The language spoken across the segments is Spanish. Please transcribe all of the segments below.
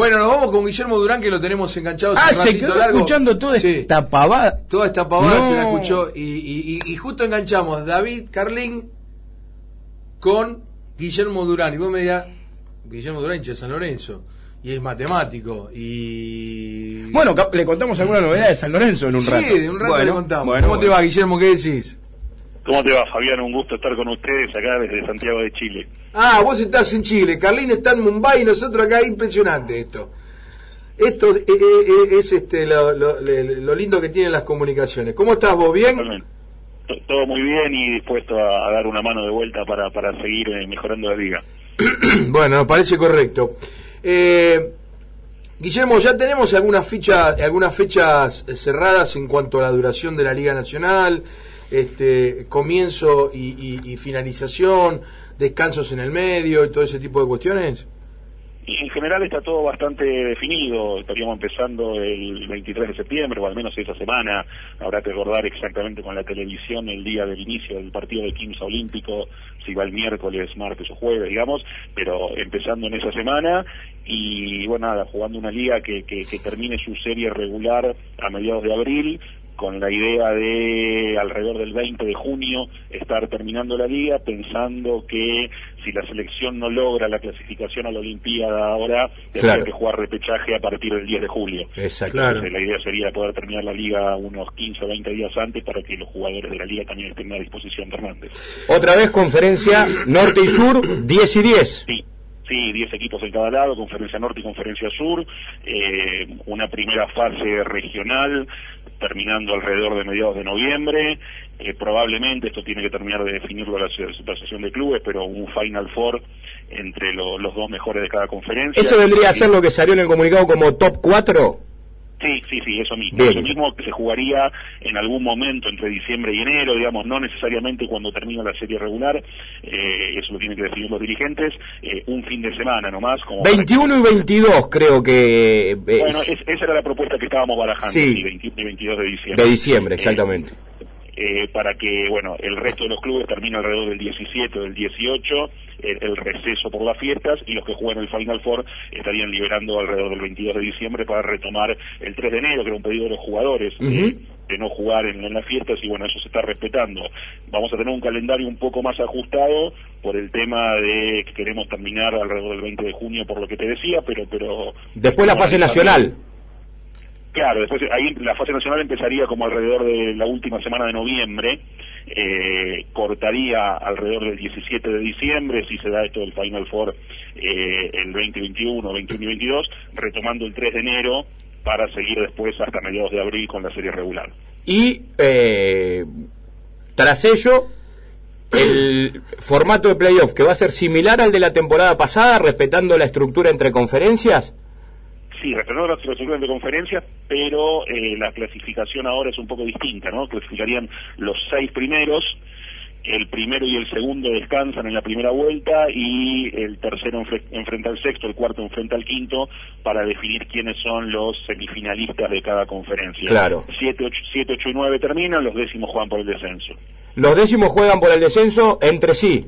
Bueno, nos vamos con Guillermo Durán, que lo tenemos enganchado Ah, se quedó largo. escuchando toda Sí. esta pavada. Toda esta pavada No. se la escuchó y, y- y- y justo enganchamos David Carlín con Guillermo Durán. Y vos me dirás, Guillermo Durán, hincha de San Lorenzo, y es matemático, y... Bueno, le contamos alguna novedad de San Lorenzo en un sí, rato. de un rato Bueno, le contamos. bueno, ¿Cómo te va, Guillermo? ¿Qué decís? ¿Cómo te va, Fabián? Un gusto estar con ustedes acá desde Santiago de Chile. Ah, vos estás en Chile, Carlín está en Mumbai y nosotros acá, impresionante esto. Esto eh, eh, eh, es este lo, lo- le- lo lindo que tienen las comunicaciones. ¿Cómo estás vos? ¿Bien? Totalmente. Todo muy bien y dispuesto a, a dar una mano de vuelta para, para seguir mejorando la liga. bueno, parece correcto. Eh, Guillermo, ya tenemos algunas fichas, algunas fechas cerradas en cuanto a la duración de la Liga Nacional, este, comienzo y, y- y finalización, descansos en el medio y todo ese tipo de cuestiones. Y en general está todo bastante definido. Estaríamos empezando el 23 de septiembre, o al menos esa semana. Habrá que recordar exactamente con la televisión el día del inicio del partido de Quimsa Olímpico, si va el miércoles, martes o jueves, digamos, pero empezando en esa semana. Y bueno, nada, jugando una liga que, que termine su serie regular a mediados de abril con la idea de alrededor del 20 de junio estar terminando la liga, pensando que si la selección no logra la clasificación a la Olimpiada ahora, tendrá Claro. que jugar repechaje a partir del 10 de julio. Exacto. Claro. Entonces, la idea sería poder terminar la liga unos 15 o 20 días antes para que los jugadores de la liga también estén a disposición de Hernández. Otra vez conferencia norte y sur, 10 y 10. Sí, sí, 10 equipos en cada lado, Conferencia Norte y Conferencia Sur, eh, una primera fase regional terminando alrededor de mediados de noviembre, eh, probablemente esto tiene que terminar de definirlo la, la asociación de clubes, pero un Final Four entre lo- los dos mejores de cada conferencia. ¿Eso vendría a ser lo que salió en el comunicado como top 4? Sí, sí, sí, eso mismo. Bien. Eso mismo que se jugaría en algún momento entre diciembre y enero, digamos, no necesariamente cuando termina la serie regular, eh, eso lo tienen que definir los dirigentes, eh, un fin de semana nomás. Como para que- 21 y 22 creo que... eh, Bueno, es- es- esa era la propuesta que estábamos barajando, Sí. sí, 21 y 22 de diciembre. de diciembre, Eh, exactamente. eh, para que, bueno, el resto de los clubes termine alrededor del 17 o del 18, el, el receso por las fiestas, y los que juegan el Final Four estarían liberando alrededor del 22 de diciembre para retomar el 3 de enero, que era un pedido de los jugadores. Eh, de no jugar en, en las fiestas y bueno, eso se está respetando. Vamos a tener un calendario un poco más ajustado por el tema de que queremos terminar alrededor del 20 de junio por lo que te decía, pero pero Después la fase nacional. Claro, después ahí la fase nacional empezaría como alrededor de la última semana de noviembre, eh, cortaría alrededor del 17 de diciembre, si se da esto del Final Four eh, el 2021, 21 y 22, retomando el 3 de enero para seguir después hasta mediados de abril con la serie regular. Y eh, tras ello, el formato de playoff que va a ser similar al de la temporada pasada, respetando la estructura entre conferencias. Sí, respetando la estructura de conferencias, pero eh, la clasificación ahora es un poco distinta, ¿no? Clasificarían los seis primeros, el primero y el segundo descansan en la primera vuelta y el tercero enfre- enfrenta al sexto, el cuarto enfrenta al quinto para definir quiénes son los semifinalistas de cada conferencia. Claro. 7, 8, siete, ocho y 9 terminan, los décimos juegan por el descenso. Los décimos juegan por el descenso entre sí.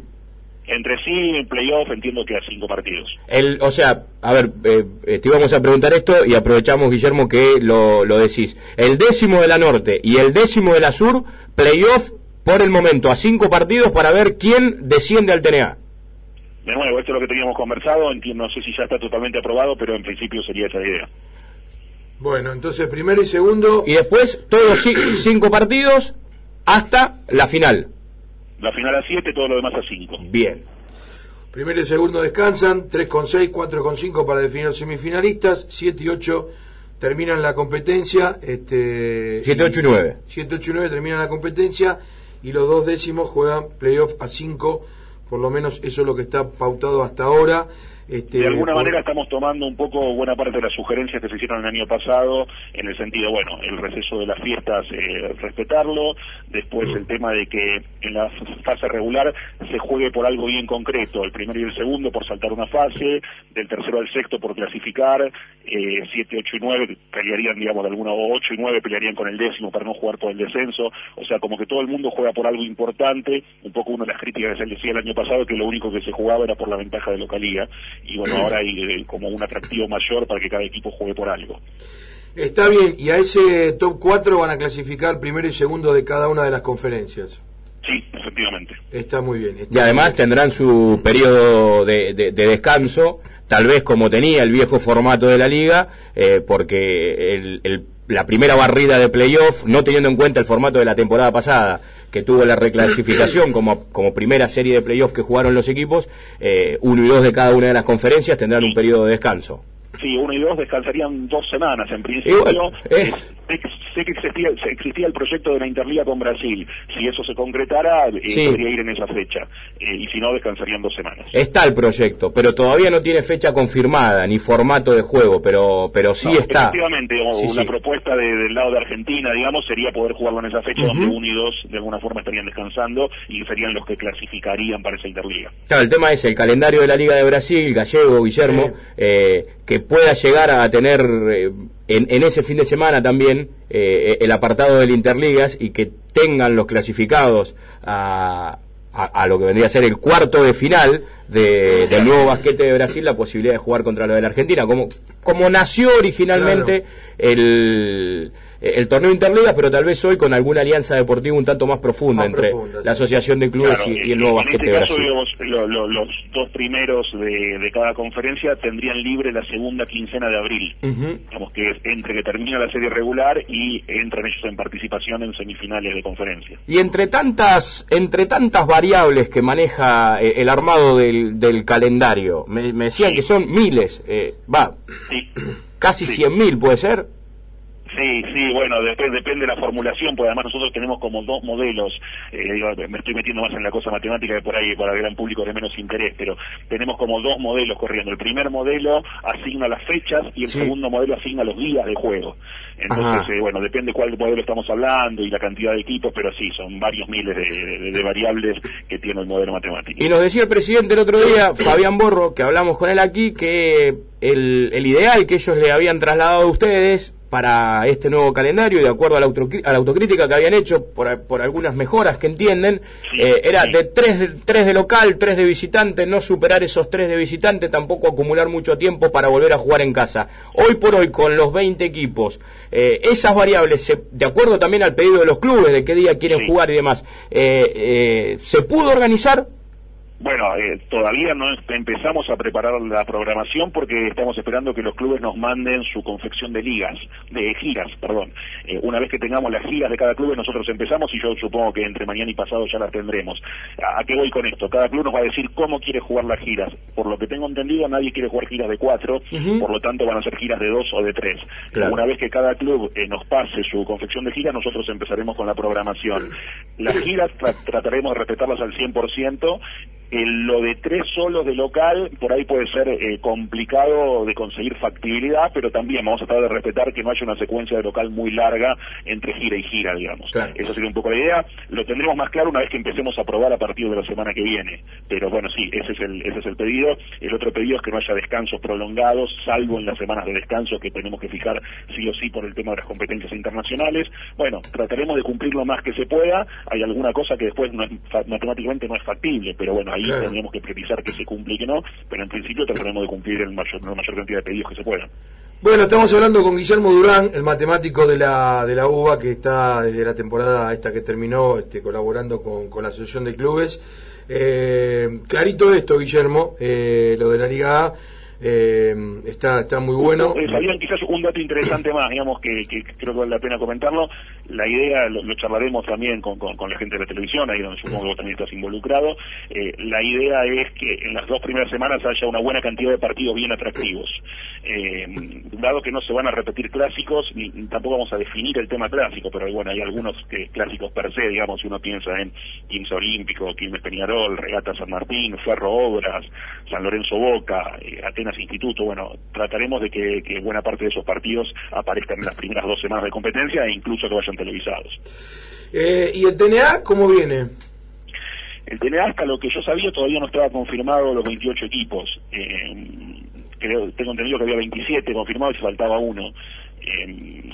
Entre sí, en playoff entiendo que a cinco partidos. El, o sea, a ver, eh, eh, te íbamos a preguntar esto y aprovechamos, Guillermo, que lo, lo decís. El décimo de la norte y el décimo de la sur, playoff por el momento a cinco partidos para ver quién desciende al TNA. De nuevo, esto es lo que teníamos conversado, entiendo, no sé si ya está totalmente aprobado, pero en principio sería esa idea. Bueno, entonces primero y segundo... Y después todos ci- cinco partidos hasta la final. La final a 7, todo lo demás a 5. Bien. Primero y segundo descansan, 3 con 6, 4 con 5 para definir los semifinalistas, 7 y 8 terminan la competencia, este 7, 8 y 9. 7, 8 y 9 terminan la competencia y los dos décimos juegan playoff a 5, por lo menos eso es lo que está pautado hasta ahora. Este, De alguna por- manera estamos tomando un poco buena parte de las sugerencias que se hicieron el año pasado, en el sentido, bueno, el receso de las fiestas, eh, respetarlo, después el tema de que en la fase regular se juegue por algo bien concreto, el primero y el segundo por saltar una fase, del tercero al sexto por clasificar, eh, 7, 8 y 9 pelearían, digamos, de alguna, o 8 y 9 pelearían con el décimo para no jugar por el descenso, o sea, como que todo el mundo juega por algo importante, un poco una de las críticas que se le decía el año pasado, que lo único que se jugaba era por la ventaja de localía, y bueno, ahora hay eh, como un atractivo mayor para que cada equipo juegue por algo. Está bien, y a ese top 4 van a clasificar primero y segundo de cada una de las conferencias. Sí, efectivamente. Está muy bien. está Y además tendrán su periodo de, de- de descanso, tal vez como tenía el viejo formato de la liga, eh, porque el- el- la primera barrida de playoff, no teniendo en cuenta el formato de la temporada pasada, que tuvo la reclasificación como, como primera serie de playoff que jugaron los equipos, eh, uno y dos de cada una de las conferencias tendrán un periodo de descanso. Sí, uno y dos descansarían dos semanas en principio. Igual, eh. Eh, sé, que existía, se- existía el proyecto de la Interliga con Brasil. Si eso se concretara, eh, Sí. podría ir en esa fecha. Eh, y si no, descansarían dos semanas. Está el proyecto, pero todavía no tiene fecha confirmada ni formato de juego, pero, pero sí No, está. Efectivamente, Sí, una sí. propuesta de- del lado de Argentina, digamos, sería poder jugarlo en esa fecha donde uno y dos de alguna forma estarían descansando y serían los que clasificarían para esa Interliga. Claro, el tema es el calendario de la Liga de Brasil, Gallego, Guillermo, eh, que pueda llegar a tener eh, en, en ese fin de semana también eh, el apartado del Interligas y que tengan los clasificados a, a- a lo que vendría a ser el cuarto de final de- del nuevo basquete de Brasil la posibilidad de jugar contra lo de la Argentina, como, como nació originalmente el, el torneo Interligas, pero tal vez hoy con alguna alianza deportiva un tanto más profunda Más entre profunda, la Asociación de Clubes Claro, y, y el nuevo en basquete este caso, Brasil. digamos, lo- lo- los dos primeros de, de cada conferencia tendrían libre la segunda quincena de abril. Ujú. Digamos que es entre que termina la serie regular y entran ellos en participación en semifinales de conferencia. Y entre tantas, entre tantas variables que maneja eh, el armado del, del calendario, me, me decían Sí. que son miles, eh, va, Sí. casi Sí. cien mil puede ser. Sí, sí, bueno, dep- depende de la formulación, porque además nosotros tenemos como dos modelos, eh, digo, me estoy metiendo más en la cosa matemática que por ahí para el gran público de menos interés, pero tenemos como dos modelos corriendo. El primer modelo asigna las fechas y el Sí. segundo modelo asigna los días de juego. Entonces, eh, bueno, depende cuál modelo estamos hablando y la cantidad de equipos, pero sí, son varios miles de, de- de variables que tiene el modelo matemático. Y nos decía el presidente el otro día, Fabián Borro, que hablamos con él aquí, que el, el ideal que ellos le habían trasladado a ustedes para este nuevo calendario, y de acuerdo a la, a la autocrítica que habían hecho por, por algunas mejoras que entienden, eh, era de tres, de tres de local, tres de visitante, no superar esos tres de visitante, tampoco acumular mucho tiempo para volver a jugar en casa. Hoy por hoy, con los 20 equipos, eh, esas variables, se- de acuerdo también al pedido de los clubes, de qué día quieren Sí. jugar y demás, eh, ¿se pudo organizar? Bueno, eh, todavía no empezamos a preparar la programación porque estamos esperando que los clubes nos manden su confección de ligas, de giras, perdón. Eh, una vez que tengamos las giras de cada club, nosotros empezamos y yo supongo que entre mañana y pasado ya las tendremos. ¿A qué voy con esto? Cada club nos va a decir cómo quiere jugar las giras. Por lo que tengo entendido, nadie quiere jugar giras de cuatro, por lo tanto van a ser giras de dos o de tres. Claro. Una vez que cada club eh, nos pase su confección de giras, nosotros empezaremos con la programación. Las giras tra- trataremos de respetarlas al 100%. Lo de tres solos de local, por ahí puede ser eh, complicado de conseguir factibilidad, pero también vamos a tratar de respetar que no haya una secuencia de local muy larga entre gira y gira, digamos. Claro. Esa sería un poco la idea. Lo tendremos más claro una vez que empecemos a probar a partir de la semana que viene. Pero bueno, sí, ese es el, ese es el pedido. El otro pedido es que no haya descansos prolongados, salvo en las semanas de descanso que tenemos que fijar sí o sí por el tema de las competencias internacionales. Bueno, trataremos de cumplir lo más que se pueda. Hay alguna cosa que después no es fa- matemáticamente no es factible, pero bueno, ahí Claro. tendremos que precisar que se cumple y que no. Pero en principio trataremos de cumplir el mayor, la mayor cantidad de pedidos que se puedan. Bueno, estamos hablando con Guillermo Durán, el matemático de la, de la UBA, que está desde la temporada esta que terminó este, colaborando con, con la Asociación de Clubes. Eh, clarito esto, Guillermo, eh, lo de la Liga A, eh, está, está muy bueno. Eh, Fabián, quizás un dato interesante más, digamos, que, creo que vale la pena comentarlo. La idea, lo, charlaremos también con, con- la gente de la televisión, ahí donde supongo que vos también estás involucrado. Eh, la idea es que en las dos primeras semanas haya una buena cantidad de partidos bien atractivos. Eh, dado que no se van a repetir clásicos, ni, tampoco vamos a definir el tema clásico, pero bueno, hay algunos que, clásicos per se, digamos, si uno piensa en Quilmes Olímpico, Quilmes Peñarol, Regata San Martín, Ferro Obras, San Lorenzo Boca, eh, Instituto, bueno, trataremos de que, que buena parte de esos partidos aparezcan en las primeras dos semanas de competencia e incluso que vayan televisados. Eh, ¿Y el TNA cómo viene? El TNA, hasta lo que yo sabía, todavía no estaba confirmado los 28 equipos. Eh, creo, tengo entendido que había 27 confirmados y faltaba uno. Eh,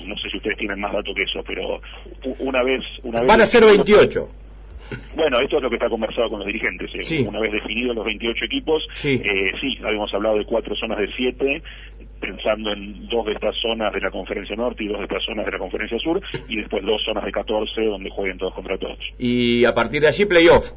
no sé si ustedes tienen más datos que eso, pero una vez... Una vez Van a ser 28. Bueno, esto es lo que está conversado con los dirigentes. ¿eh? Sí. Una vez definidos los 28 equipos, Sí. eh, sí, habíamos hablado de cuatro zonas de siete, pensando en dos de estas zonas de la Conferencia Norte y dos de estas zonas de la Conferencia Sur, y después dos zonas de 14 donde jueguen todos contra todos. Y a partir de allí, playoff.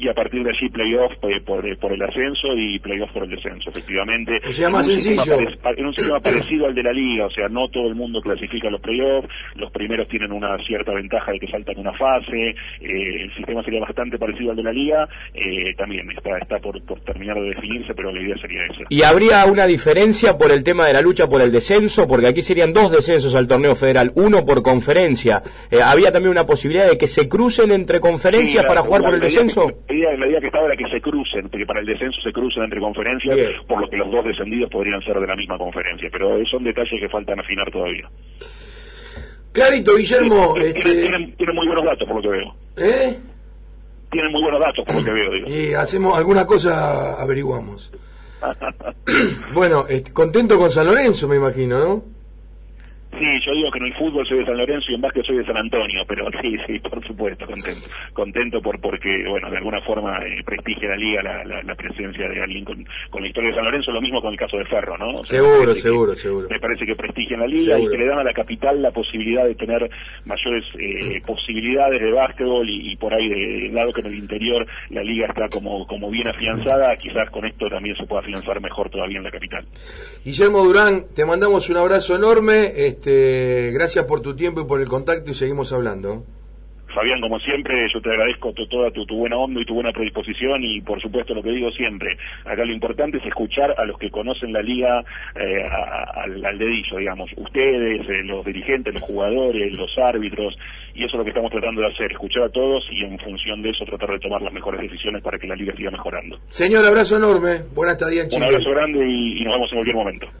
Y a partir de allí playoff eh, por, eh, por el ascenso y playoff por el descenso, efectivamente. O sea, más En sencillo. En un sistema parecido al de la liga, o sea, no todo el mundo clasifica los playoffs, los primeros tienen una cierta ventaja de que saltan una fase, eh, el sistema sería bastante parecido al de la liga, eh, también está, está por, por terminar de definirse, pero la idea sería esa. ¿Y habría una diferencia por el tema de la lucha por el descenso? Porque aquí serían dos descensos al torneo federal, uno por conferencia. ¿Había también una posibilidad de que se crucen entre conferencias Sí, para jugar por el descenso? que- La idea, la idea que estaba era que se crucen, porque para el descenso se crucen entre conferencias, Bien. por lo que los dos descendidos podrían ser de la misma conferencia, pero son detalles que faltan afinar todavía. Clarito, Guillermo, Tienen- este, tienen, tienen muy buenos datos por lo que veo. ¿eh? Tienen muy buenos datos por lo que veo, digo. Y hacemos alguna cosa, averiguamos. Bueno, este, contento con San Lorenzo, me imagino, ¿no? Sí, yo digo que en el fútbol soy de San Lorenzo y en básquet soy de San Antonio, pero sí, sí, por supuesto, contento. Contento por porque, bueno, de alguna forma eh, prestigia la liga la, la, la presencia de alguien con, con la historia de San Lorenzo, lo mismo con el caso de Ferro, ¿no? O sea, Seguro, seguro, que- seguro. Me parece que prestigian la liga Seguro. y que le dan a la capital la posibilidad de tener mayores eh, posibilidades de básquetbol y, y por ahí, de, dado que en el interior la liga está como, como bien afianzada, quizás con esto también se pueda afianzar mejor todavía en la capital. Guillermo Durán, te mandamos un abrazo enorme, este, gracias por tu tiempo y por el contacto y seguimos hablando. Fabián, como siempre, yo te agradezco to- toda tu, tu buena onda y tu buena predisposición y por supuesto lo que digo siempre, acá lo importante es escuchar a los que conocen la liga eh, a- al, al dedillo, digamos, ustedes, eh, los dirigentes, los jugadores, los árbitros, y eso es lo que estamos tratando de hacer, escuchar a todos y en función de eso tratar de tomar las mejores decisiones para que la liga siga mejorando. Señor, abrazo enorme, buena estadía en Un Chile. abrazo grande y, y nos vemos en cualquier momento.